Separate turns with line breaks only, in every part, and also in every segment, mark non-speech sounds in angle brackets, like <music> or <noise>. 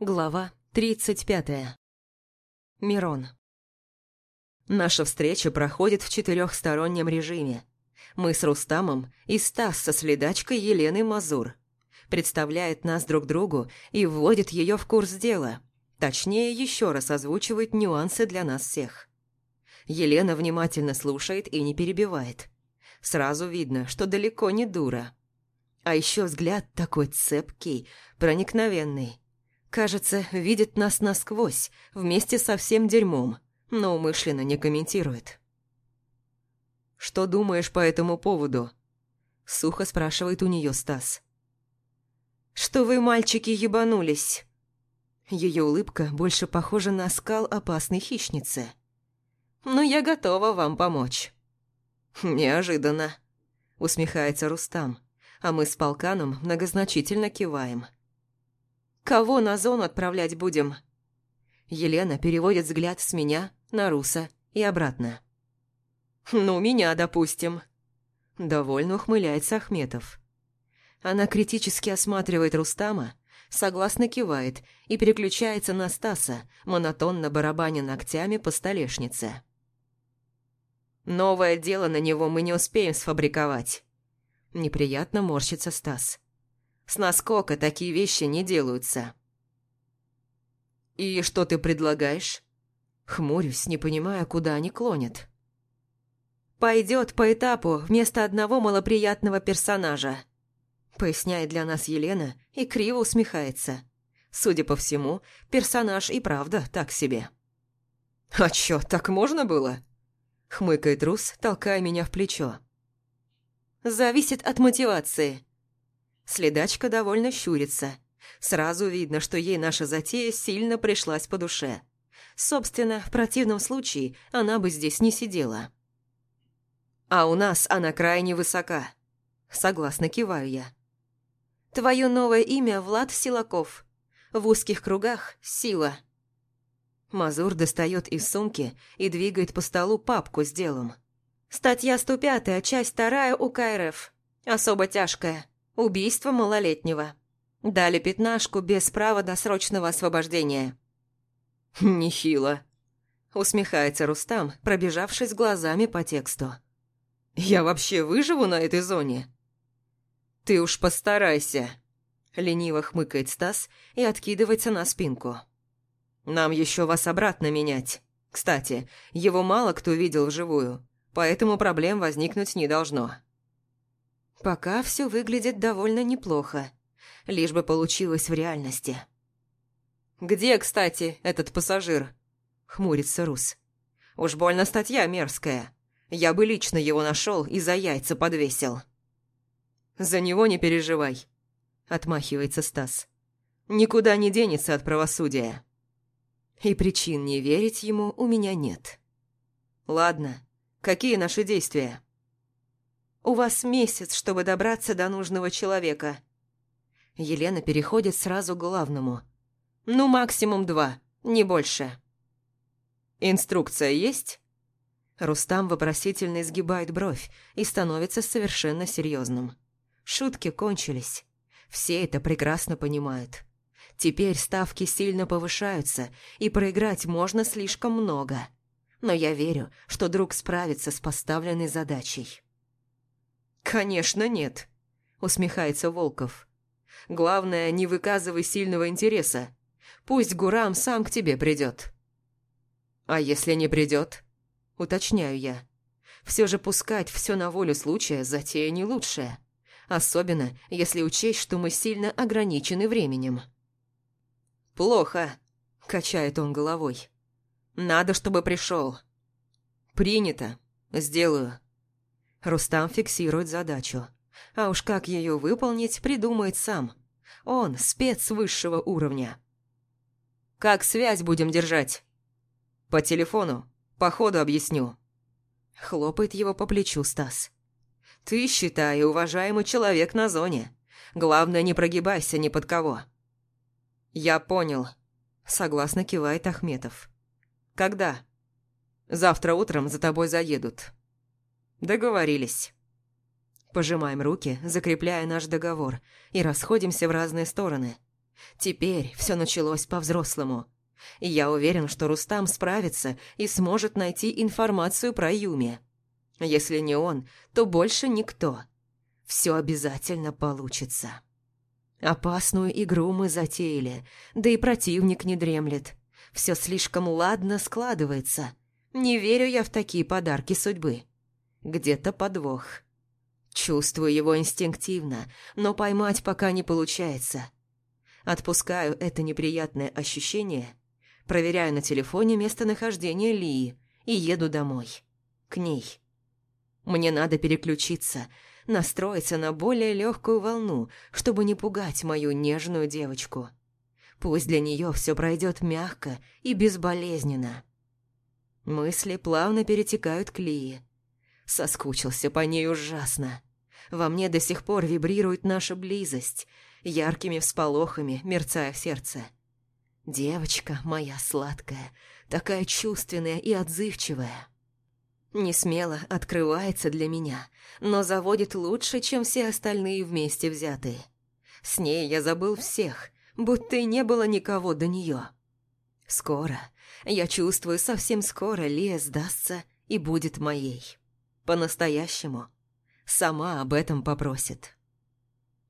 Глава 35. Мирон. Наша встреча проходит в четырехстороннем режиме. Мы с Рустамом и Стас со следачкой Еленой Мазур. Представляет нас друг другу и вводит ее в курс дела. Точнее, еще раз озвучивает нюансы для нас всех. Елена внимательно слушает и не перебивает. Сразу видно, что далеко не дура. А еще взгляд такой цепкий, проникновенный. Кажется, видит нас насквозь, вместе со всем дерьмом, но умышленно не комментирует. «Что думаешь по этому поводу?» Сухо спрашивает у нее Стас. «Что вы, мальчики, ебанулись?» Ее улыбка больше похожа на скал опасной хищницы. «Ну, я готова вам помочь». «Неожиданно», — усмехается Рустам, а мы с полканом многозначительно киваем. Кого на зону отправлять будем?» Елена переводит взгляд с меня на Руса и обратно. «Ну, меня, допустим». Довольно ухмыляется Ахметов. Она критически осматривает Рустама, согласно кивает и переключается на Стаса, монотонно барабаня ногтями по столешнице. «Новое дело на него мы не успеем сфабриковать». Неприятно морщится Стас. С наскока такие вещи не делаются. «И что ты предлагаешь?» Хмурюсь, не понимая, куда они клонят. «Пойдет по этапу вместо одного малоприятного персонажа», поясняет для нас Елена и криво усмехается. Судя по всему, персонаж и правда так себе. «А чё, так можно было?» Хмыкает Рус, толкая меня в плечо. «Зависит от мотивации», Следачка довольно щурится. Сразу видно, что ей наша затея сильно пришлась по душе. Собственно, в противном случае она бы здесь не сидела. А у нас она крайне высока. Согласно киваю я. Твое новое имя Влад Силаков. В узких кругах – сила. Мазур достает из сумки и двигает по столу папку с делом. Статья 105, часть 2 УК РФ. Особо тяжкая. Убийство малолетнего. Дали пятнашку без права досрочного освобождения. <laughs> «Нехило», — усмехается Рустам, пробежавшись глазами по тексту. «Я вообще выживу на этой зоне?» «Ты уж постарайся», — лениво хмыкает Стас и откидывается на спинку. «Нам еще вас обратно менять. Кстати, его мало кто видел вживую, поэтому проблем возникнуть не должно». Пока все выглядит довольно неплохо, лишь бы получилось в реальности. «Где, кстати, этот пассажир?» — хмурится Рус. «Уж больно статья мерзкая. Я бы лично его нашел и за яйца подвесил». «За него не переживай», — отмахивается Стас. «Никуда не денется от правосудия». И причин не верить ему у меня нет. «Ладно, какие наши действия?» У вас месяц, чтобы добраться до нужного человека». Елена переходит сразу к главному. «Ну, максимум два, не больше». «Инструкция есть?» Рустам вопросительно изгибает бровь и становится совершенно серьезным. Шутки кончились. Все это прекрасно понимают. Теперь ставки сильно повышаются, и проиграть можно слишком много. Но я верю, что друг справится с поставленной задачей. «Конечно нет», — усмехается Волков. «Главное, не выказывай сильного интереса. Пусть Гурам сам к тебе придет». «А если не придет?» — уточняю я. Все же пускать все на волю случая затея не лучшая. Особенно, если учесть, что мы сильно ограничены временем. «Плохо», — качает он головой. «Надо, чтобы пришел». «Принято. Сделаю». Рустам фиксирует задачу. А уж как ее выполнить, придумает сам. Он спец высшего уровня. «Как связь будем держать?» «По телефону. По ходу объясню». Хлопает его по плечу Стас. «Ты, считай, уважаемый человек на зоне. Главное, не прогибайся ни под кого». «Я понял», — согласно кивает Ахметов. «Когда?» «Завтра утром за тобой заедут». Договорились. Пожимаем руки, закрепляя наш договор, и расходимся в разные стороны. Теперь все началось по-взрослому. Я уверен, что Рустам справится и сможет найти информацию про Юми. Если не он, то больше никто. Все обязательно получится. Опасную игру мы затеяли, да и противник не дремлет. Все слишком ладно складывается. Не верю я в такие подарки судьбы. Где-то подвох. Чувствую его инстинктивно, но поймать пока не получается. Отпускаю это неприятное ощущение, проверяю на телефоне местонахождение Лии и еду домой. К ней. Мне надо переключиться, настроиться на более легкую волну, чтобы не пугать мою нежную девочку. Пусть для нее все пройдет мягко и безболезненно. Мысли плавно перетекают к Лии. Соскучился по ней ужасно. Во мне до сих пор вибрирует наша близость, яркими всполохами мерцая в сердце. Девочка моя сладкая, такая чувственная и отзывчивая. Не смело открывается для меня, но заводит лучше, чем все остальные вместе взятые. С ней я забыл всех, будто и не было никого до нее. Скоро, я чувствую, совсем скоро Лия сдастся и будет моей. По-настоящему. Сама об этом попросит.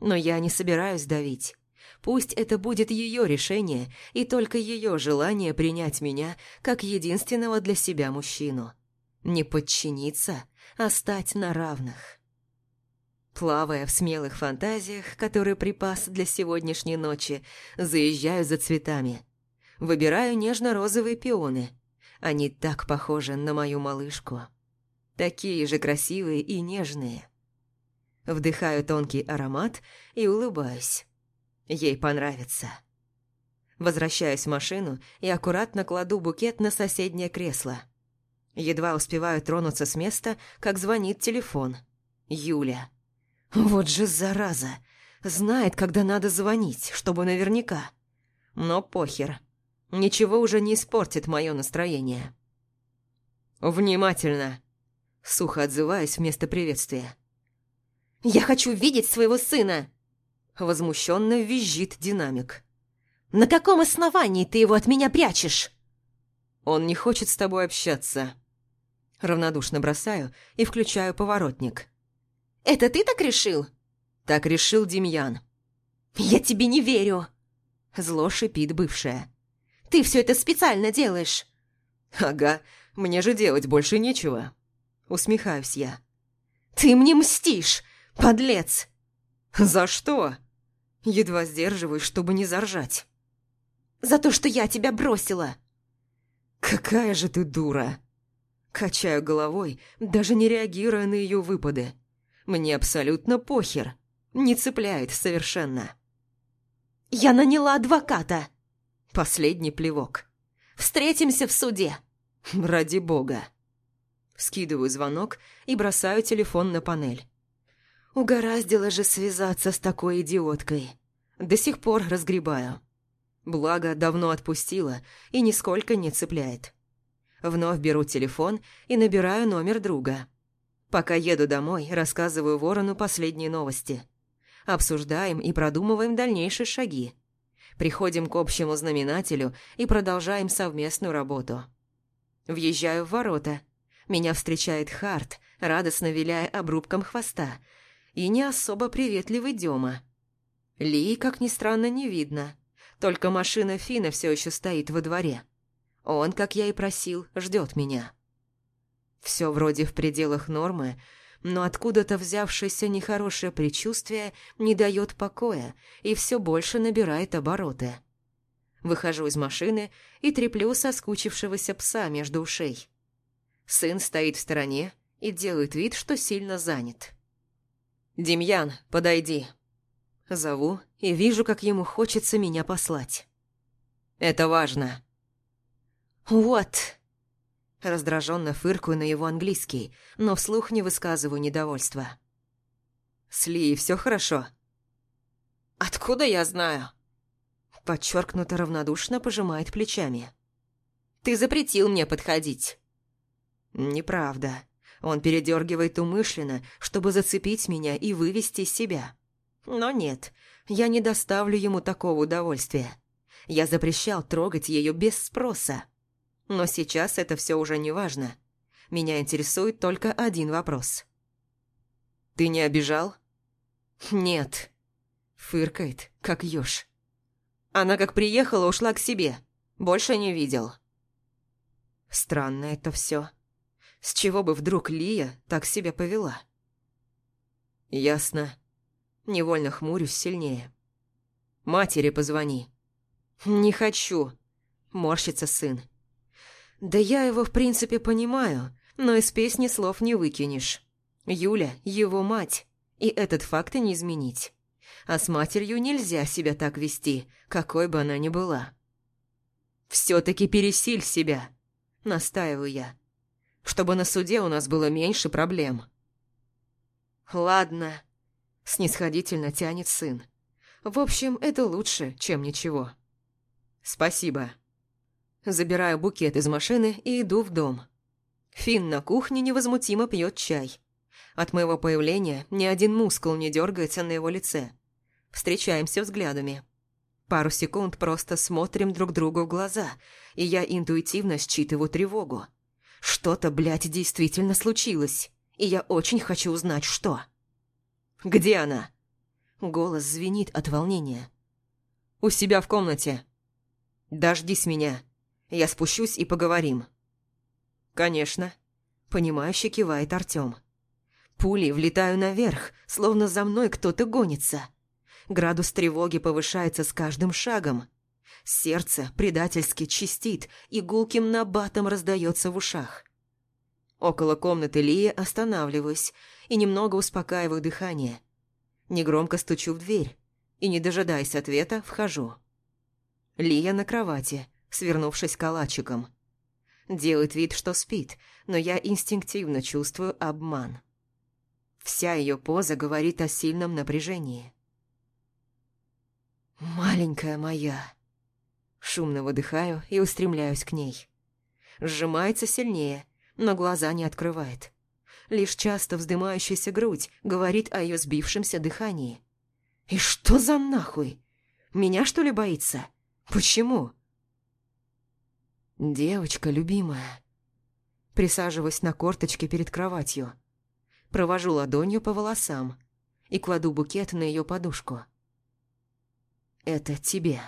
Но я не собираюсь давить. Пусть это будет ее решение и только ее желание принять меня как единственного для себя мужчину. Не подчиниться, а стать на равных. Плавая в смелых фантазиях, которые припас для сегодняшней ночи, заезжаю за цветами. Выбираю нежно-розовые пионы. Они так похожи на мою малышку. Такие же красивые и нежные. Вдыхаю тонкий аромат и улыбаюсь. Ей понравится. Возвращаюсь в машину и аккуратно кладу букет на соседнее кресло. Едва успеваю тронуться с места, как звонит телефон. Юля. Вот же зараза. Знает, когда надо звонить, чтобы наверняка. Но похер. Ничего уже не испортит мое настроение. «Внимательно!» Сухо отзываюсь вместо приветствия. «Я хочу видеть своего сына!» Возмущенно визжит динамик. «На каком основании ты его от меня прячешь?» «Он не хочет с тобой общаться». Равнодушно бросаю и включаю поворотник. «Это ты так решил?» «Так решил Демьян». «Я тебе не верю!» Зло шипит бывшая. «Ты все это специально делаешь!» «Ага, мне же делать больше нечего!» Усмехаюсь я. «Ты мне мстишь, подлец!» «За что?» Едва сдерживаюсь, чтобы не заржать. «За то, что я тебя бросила!» «Какая же ты дура!» Качаю головой, даже не реагируя на ее выпады. Мне абсолютно похер. Не цепляет совершенно. «Я наняла адвоката!» Последний плевок. «Встретимся в суде!» «Ради бога!» Скидываю звонок и бросаю телефон на панель. Угораздило же связаться с такой идиоткой. До сих пор разгребаю. Благо, давно отпустила и нисколько не цепляет. Вновь беру телефон и набираю номер друга. Пока еду домой, рассказываю Ворону последние новости. Обсуждаем и продумываем дальнейшие шаги. Приходим к общему знаменателю и продолжаем совместную работу. Въезжаю в ворота – меня встречает Харт, радостно виляя обрубком хвоста, и не особо приветливый Дема. Ли, как ни странно, не видно. Только машина Фина все еще стоит во дворе. Он, как я и просил, ждет меня. Все вроде в пределах нормы, но откуда-то взявшееся нехорошее предчувствие не дает покоя и все больше набирает обороты. Выхожу из машины и треплю соскучившегося пса между ушей. Сын стоит в стороне и делает вид, что сильно занят. «Демьян, подойди». Зову и вижу, как ему хочется меня послать. «Это важно». «Вот». Раздраженно фыркаю на его английский, но вслух не высказываю недовольства. «С Ли все хорошо?» «Откуда я знаю?» Подчеркнуто равнодушно пожимает плечами. «Ты запретил мне подходить». Неправда. Он передергивает умышленно, чтобы зацепить меня и вывести из себя. Но нет, Я не доставлю ему такого удовольствия. Я запрещал трогать ее без спроса. Но сейчас это все уже не важно. Меня интересует только один вопрос. «Ты не обижал?» «Нет», — фыркает, как ёж. Она как приехала, ушла к себе. Больше не видел. Странно это все. С чего бы вдруг Лия так себя повела? Ясно. Невольно хмурюсь сильнее. Матери позвони. Не хочу. Морщится сын. Да я его в принципе понимаю, но из песни слов не выкинешь. Юля – его мать, и этот факт не изменить. А с матерью нельзя себя так вести, какой бы она ни была. «Все-таки пересиль себя», – настаиваю я, «чтобы на суде у нас было меньше проблем». «Ладно», – снисходительно тянет сын. «В общем, это лучше, чем ничего». «Спасибо». Забираю букет из машины и иду в дом. Финн на кухне невозмутимо пьет чай. От моего появления ни один мускул не дергается на его лице. Встречаемся взглядами. Пару секунд просто смотрим друг другу в глаза, и я интуитивно считываю тревогу. Что-то, блядь, действительно случилось, и я очень хочу узнать, что. «Где она?» Голос звенит от волнения. «У себя в комнате». «Дождись меня. Я спущусь и поговорим». «Конечно», — понимающе кивает Артём. Пули влетаю наверх, словно за мной кто-то гонится. Градус тревоги повышается с каждым шагом. Сердце предательски чистит и гулким набатом раздается в ушах. Около комнаты Лии останавливаюсь и немного успокаиваю дыхание. Негромко стучу в дверь и, не дожидаясь ответа, вхожу. Лия на кровати, свернувшись калачиком. Делает вид, что спит, но я инстинктивно чувствую обман. Вся ее поза говорит о сильном напряжении. «Маленькая моя!» Шумно выдыхаю и устремляюсь к ней. Сжимается сильнее, но глаза не открывает. Лишь часто вздымающаяся грудь говорит о ее сбившемся дыхании. «И что за нахуй? Меня, что ли, боится? Почему?» «Девочка любимая». Присаживаюсь на корточке перед кроватью. Провожу ладонью по волосам и кладу букет на ее подушку. Это тебе.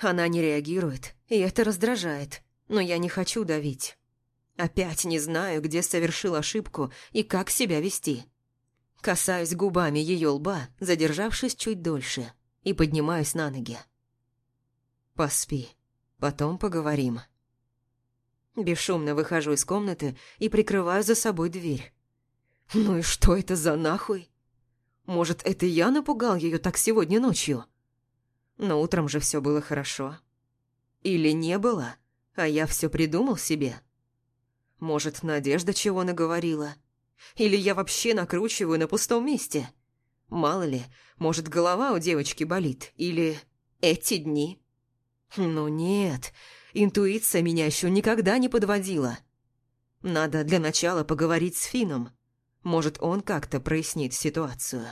Она не реагирует, и это раздражает, но я не хочу давить. Опять не знаю, где совершил ошибку и как себя вести. Касаюсь губами ее лба, задержавшись чуть дольше, и поднимаюсь на ноги. Поспи, потом поговорим. Бесшумно выхожу из комнаты и прикрываю за собой дверь. Ну и что это за нахуй? Может, это я напугал ее так сегодня ночью? Но утром же все было хорошо. Или не было, а я все придумал себе? Может, Надежда чего наговорила? Или я вообще накручиваю на пустом месте? Мало ли, может, голова у девочки болит, или эти дни? Ну нет, интуиция меня еще никогда не подводила. Надо для начала поговорить с Фином. Может, он как-то прояснит ситуацию.